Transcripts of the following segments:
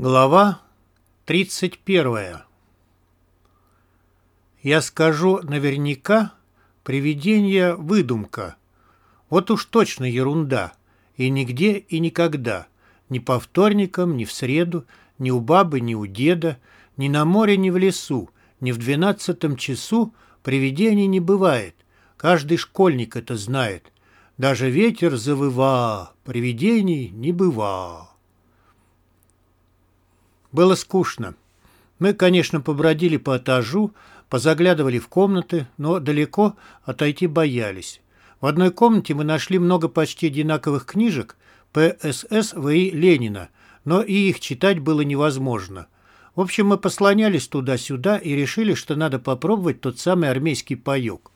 Глава 31. Я скажу наверняка, привидение – выдумка. Вот уж точно ерунда. И нигде, и никогда. Ни по вторникам, ни в среду, ни у бабы, ни у деда, ни на море, ни в лесу, ни в двенадцатом часу привидений не бывает. Каждый школьник это знает. Даже ветер завыва, привидений не бывает. Было скучно. Мы, конечно, побродили по этажу, позаглядывали в комнаты, но далеко отойти боялись. В одной комнате мы нашли много почти одинаковых книжек ПСС В.И. Ленина, но и их читать было невозможно. В общем, мы послонялись туда-сюда и решили, что надо попробовать тот самый армейский паёк.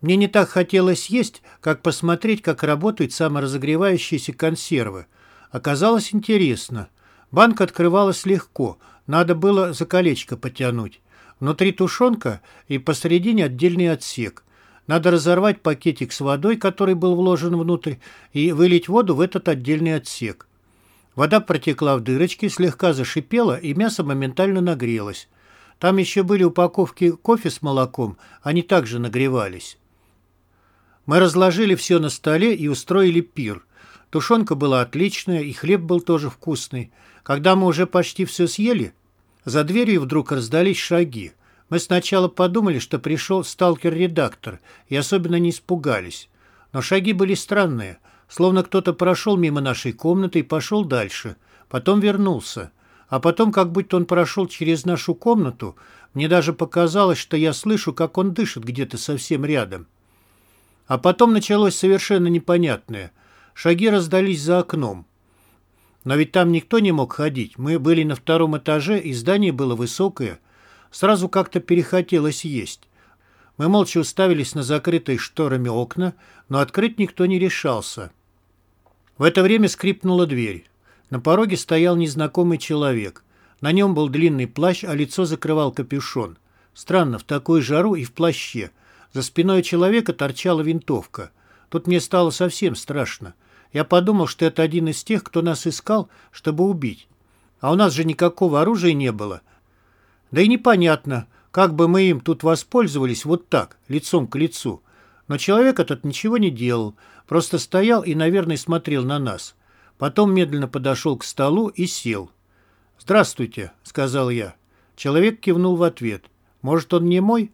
Мне не так хотелось есть, как посмотреть, как работают саморазогревающиеся консервы. Оказалось интересно – Банка открывалась легко, надо было за колечко потянуть. Внутри тушенка и посередине отдельный отсек. Надо разорвать пакетик с водой, который был вложен внутрь, и вылить воду в этот отдельный отсек. Вода протекла в дырочки, слегка зашипела, и мясо моментально нагрелось. Там еще были упаковки кофе с молоком, они также нагревались. Мы разложили все на столе и устроили пир. Тушенка была отличная, и хлеб был тоже вкусный. Когда мы уже почти все съели, за дверью вдруг раздались шаги. Мы сначала подумали, что пришел сталкер-редактор, и особенно не испугались. Но шаги были странные, словно кто-то прошел мимо нашей комнаты и пошел дальше. Потом вернулся. А потом, как будто он прошел через нашу комнату, мне даже показалось, что я слышу, как он дышит где-то совсем рядом. А потом началось совершенно непонятное. Шаги раздались за окном. Но ведь там никто не мог ходить. Мы были на втором этаже, и здание было высокое. Сразу как-то перехотелось есть. Мы молча уставились на закрытые шторами окна, но открыть никто не решался. В это время скрипнула дверь. На пороге стоял незнакомый человек. На нем был длинный плащ, а лицо закрывал капюшон. Странно, в такую жару и в плаще. За спиной человека торчала винтовка. Тут мне стало совсем страшно. Я подумал, что это один из тех, кто нас искал, чтобы убить. А у нас же никакого оружия не было. Да и непонятно, как бы мы им тут воспользовались вот так, лицом к лицу. Но человек этот ничего не делал, просто стоял и, наверное, смотрел на нас. Потом медленно подошел к столу и сел. «Здравствуйте», — сказал я. Человек кивнул в ответ. «Может, он не мой?»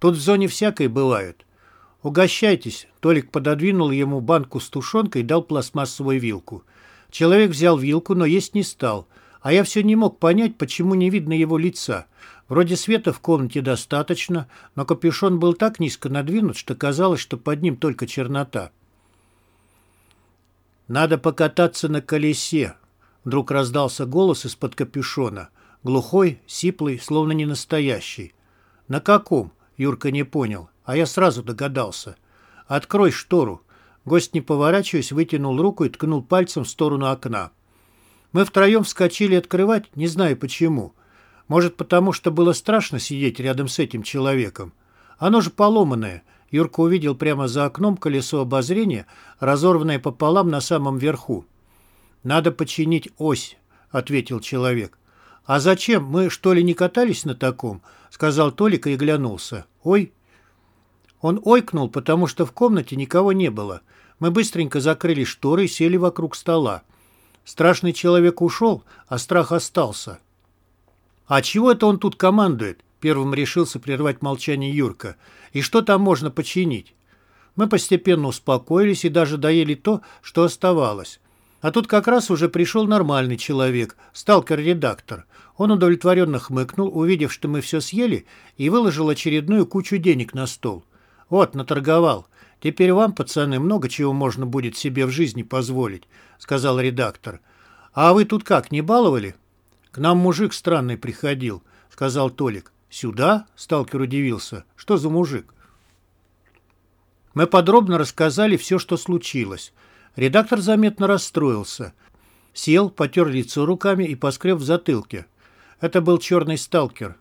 Тут в зоне всякое бывает. «Угощайтесь!» Толик пододвинул ему банку с тушенкой и дал пластмассовую вилку. Человек взял вилку, но есть не стал. А я все не мог понять, почему не видно его лица. Вроде света в комнате достаточно, но капюшон был так низко надвинут, что казалось, что под ним только чернота. «Надо покататься на колесе», — вдруг раздался голос из-под капюшона. Глухой, сиплый, словно не настоящий. «На каком?» — Юрка не понял а я сразу догадался. «Открой штору». Гость, не поворачиваясь, вытянул руку и ткнул пальцем в сторону окна. Мы втроем вскочили открывать, не знаю почему. Может, потому что было страшно сидеть рядом с этим человеком. Оно же поломанное. Юрка увидел прямо за окном колесо обозрения, разорванное пополам на самом верху. «Надо починить ось», — ответил человек. «А зачем? Мы, что ли, не катались на таком?» — сказал Толик и глянулся. «Ой, он ойкнул, потому что в комнате никого не было. Мы быстренько закрыли шторы и сели вокруг стола. Страшный человек ушел, а страх остался. «А чего это он тут командует?» Первым решился прервать молчание Юрка. «И что там можно починить?» Мы постепенно успокоились и даже доели то, что оставалось. А тут как раз уже пришел нормальный человек, сталкер-редактор. Он удовлетворенно хмыкнул, увидев, что мы все съели, и выложил очередную кучу денег на стол. «Вот, наторговал. Теперь вам, пацаны, много чего можно будет себе в жизни позволить», — сказал редактор. «А вы тут как, не баловали?» «К нам мужик странный приходил», — сказал Толик. «Сюда?» — сталкер удивился. «Что за мужик?» Мы подробно рассказали все, что случилось. Редактор заметно расстроился. Сел, потер лицо руками и поскреб в затылке. Это был черный сталкер.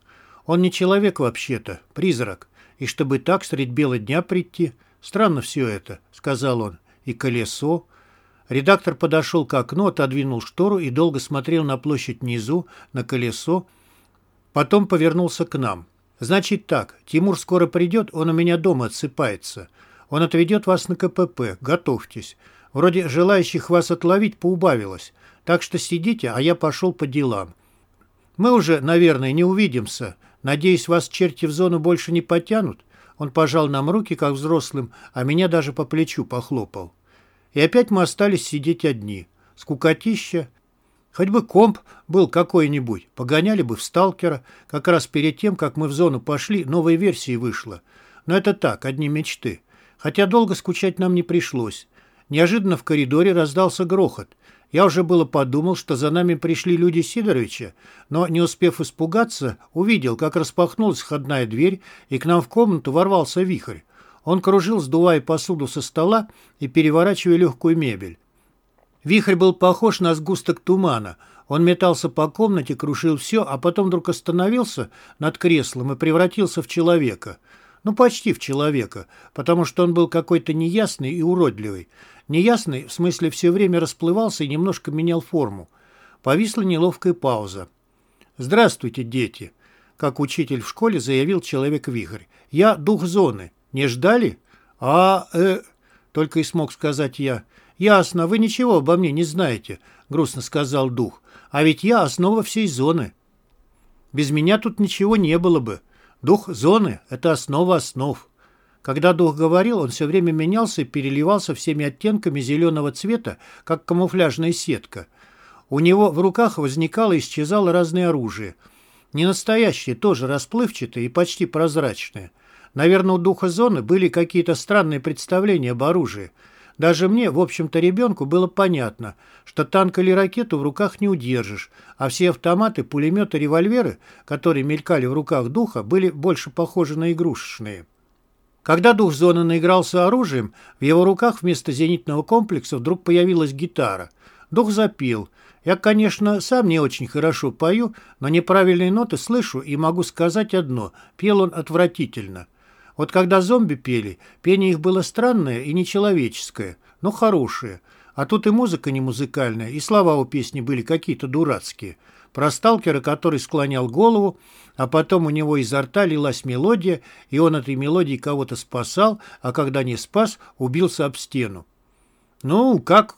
Он не человек вообще-то, призрак. И чтобы так средь бела дня прийти, странно все это, сказал он. И колесо. Редактор подошел к окну, отодвинул штору и долго смотрел на площадь внизу, на колесо, потом повернулся к нам. «Значит так, Тимур скоро придет, он у меня дома отсыпается. Он отведет вас на КПП, готовьтесь. Вроде желающих вас отловить поубавилось, так что сидите, а я пошел по делам. Мы уже, наверное, не увидимся. Надеюсь, вас черти в зону больше не потянут?» Он пожал нам руки, как взрослым, а меня даже по плечу похлопал. И опять мы остались сидеть одни. Скукотища. Хоть бы комп был какой-нибудь. Погоняли бы в сталкера. Как раз перед тем, как мы в зону пошли, новая версия вышла. Но это так, одни мечты. Хотя долго скучать нам не пришлось. Неожиданно в коридоре раздался грохот. Я уже было подумал, что за нами пришли люди Сидоровича, но, не успев испугаться, увидел, как распахнулась входная дверь, и к нам в комнату ворвался вихрь. Он кружил, сдувая посуду со стола и переворачивая легкую мебель. Вихрь был похож на сгусток тумана. Он метался по комнате, крушил все, а потом вдруг остановился над креслом и превратился в человека. Ну, почти в человека, потому что он был какой-то неясный и уродливый. Неясный, в смысле, все время расплывался и немножко менял форму. Повисла неловкая пауза. «Здравствуйте, дети!» Как учитель в школе заявил человек-вихрь. «Я дух зоны. «Не ждали?» «А, э...» — только и смог сказать я. «Ясно, вы ничего обо мне не знаете», — грустно сказал дух. «А ведь я основа всей зоны». «Без меня тут ничего не было бы. Дух зоны — это основа основ». Когда дух говорил, он все время менялся и переливался всеми оттенками зеленого цвета, как камуфляжная сетка. У него в руках возникало и исчезало разное оружие. Не настоящее, тоже расплывчатое и почти прозрачное — Наверное, у духа зоны были какие-то странные представления об оружии. Даже мне, в общем-то, ребенку было понятно, что танк или ракету в руках не удержишь, а все автоматы, пулеметы, револьверы, которые мелькали в руках духа, были больше похожи на игрушечные. Когда дух зоны наигрался оружием, в его руках вместо зенитного комплекса вдруг появилась гитара. Дух запел. Я, конечно, сам не очень хорошо пою, но неправильные ноты слышу и могу сказать одно – пел он отвратительно. Вот когда зомби пели, пение их было странное и нечеловеческое, но хорошее. А тут и музыка не музыкальная, и слова у песни были какие-то дурацкие. Про сталкера, который склонял голову, а потом у него изо рта лилась мелодия, и он этой мелодией кого-то спасал, а когда не спас, убился об стену. «Ну, как,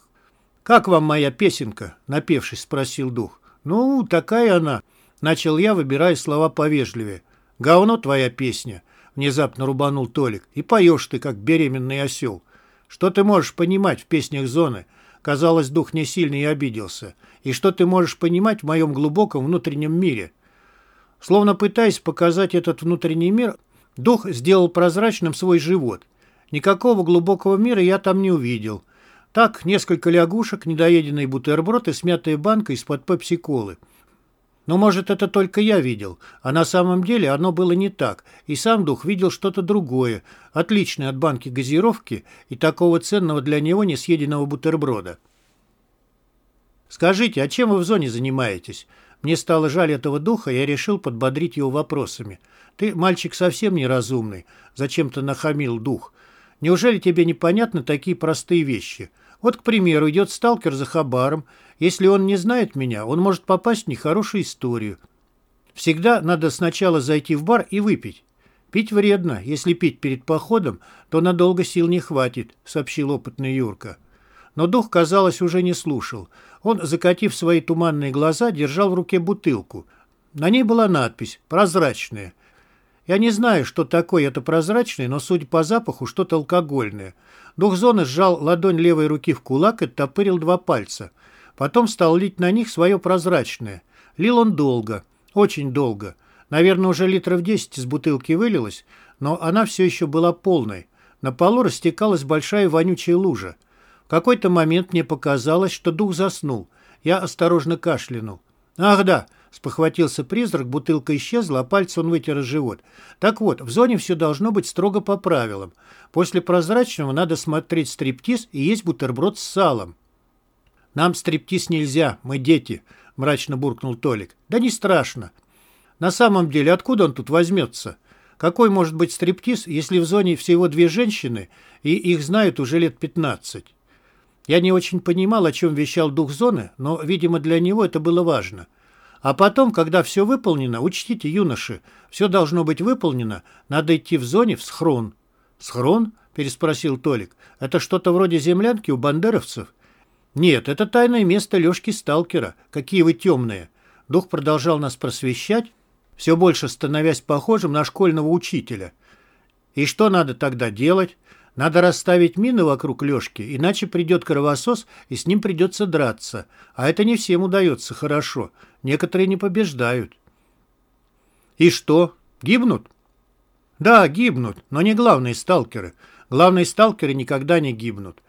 как вам моя песенка?» — напевшись, спросил дух. «Ну, такая она», — начал я, выбирая слова повежливее. «Говно твоя песня внезапно рубанул Толик. «И поешь ты, как беременный осел. Что ты можешь понимать в песнях зоны?» Казалось, дух не сильно и обиделся. «И что ты можешь понимать в моем глубоком внутреннем мире?» Словно пытаясь показать этот внутренний мир, дух сделал прозрачным свой живот. Никакого глубокого мира я там не увидел. Так, несколько лягушек, недоеденный бутерброд и смятая банка из-под пепси-колы – но, может, это только я видел, а на самом деле оно было не так, и сам дух видел что-то другое, отличное от банки газировки и такого ценного для него несъеденного бутерброда. «Скажите, а чем вы в зоне занимаетесь?» Мне стало жаль этого духа, я решил подбодрить его вопросами. «Ты, мальчик, совсем неразумный», — зачем-то нахамил дух. «Неужели тебе непонятны такие простые вещи? Вот, к примеру, идет сталкер за хабаром. Если он не знает меня, он может попасть в нехорошую историю. Всегда надо сначала зайти в бар и выпить. Пить вредно. Если пить перед походом, то надолго сил не хватит, сообщил опытный Юрка. Но дух, казалось, уже не слушал. Он, закатив свои туманные глаза, держал в руке бутылку. На ней была надпись «Прозрачная». Я не знаю, что такое это прозрачное, но, судя по запаху, что-то алкогольное. Дух зоны сжал ладонь левой руки в кулак и топырил два пальца. Потом стал лить на них свое прозрачное. Лил он долго, очень долго. Наверное, уже литров десять из бутылки вылилось, но она все еще была полной. На полу растекалась большая вонючая лужа. В какой-то момент мне показалось, что дух заснул. Я осторожно кашлянул. «Ах да!» — спохватился призрак, бутылка исчезла, а пальцы он вытер живот. «Так вот, в зоне все должно быть строго по правилам. После прозрачного надо смотреть стриптиз и есть бутерброд с салом». «Нам стриптиз нельзя, мы дети», — мрачно буркнул Толик. «Да не страшно. На самом деле, откуда он тут возьмется? Какой может быть стриптиз, если в зоне всего две женщины, и их знают уже лет пятнадцать?» Я не очень понимал, о чем вещал дух зоны, но, видимо, для него это было важно. А потом, когда все выполнено, учтите, юноши, все должно быть выполнено, надо идти в зоне в схрон. «Схрон?» – переспросил Толик. «Это что-то вроде землянки у бандеровцев?» «Нет, это тайное место Лешки Сталкера. Какие вы темные!» Дух продолжал нас просвещать, все больше становясь похожим на школьного учителя. «И что надо тогда делать?» Надо расставить мины вокруг Лешки, иначе придет кровосос, и с ним придется драться. А это не всем удается хорошо. Некоторые не побеждают. И что? Гибнут? Да, гибнут, но не главные сталкеры. Главные сталкеры никогда не гибнут.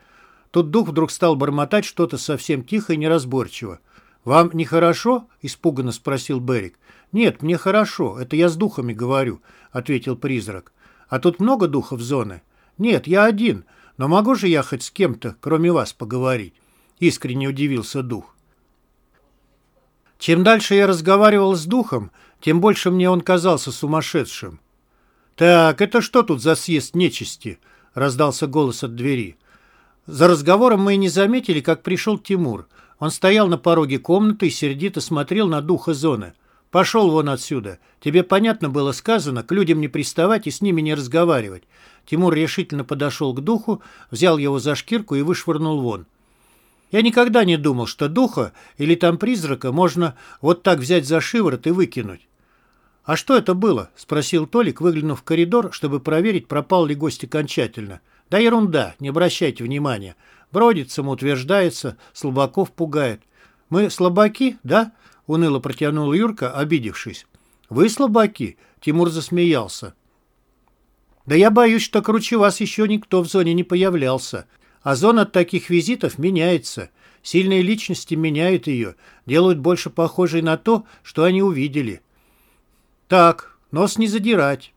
Тут дух вдруг стал бормотать что-то совсем тихо и неразборчиво. «Вам нехорошо?» – испуганно спросил Берик. «Нет, мне хорошо, это я с духами говорю», – ответил призрак. «А тут много духов зоны?» «Нет, я один, но могу же я хоть с кем-то, кроме вас, поговорить?» Искренне удивился дух. Чем дальше я разговаривал с духом, тем больше мне он казался сумасшедшим. «Так, это что тут за съезд нечисти?» — раздался голос от двери. За разговором мы и не заметили, как пришел Тимур. Он стоял на пороге комнаты и сердито смотрел на духа зоны. «Пошел вон отсюда. Тебе понятно было сказано, к людям не приставать и с ними не разговаривать. Тимур решительно подошел к духу, взял его за шкирку и вышвырнул вон. Я никогда не думал, что духа или там призрака можно вот так взять за шиворот и выкинуть. «А что это было?» – спросил Толик, выглянув в коридор, чтобы проверить, пропал ли гость окончательно. «Да ерунда, не обращайте внимания. Бродит, самоутверждается, слабаков пугает. Мы слабаки, да?» – уныло протянул Юрка, обидевшись. «Вы слабаки?» – Тимур засмеялся. Да я боюсь, что круче вас еще никто в зоне не появлялся. А зона от таких визитов меняется. Сильные личности меняют ее, делают больше похожей на то, что они увидели. Так, нос не задирать.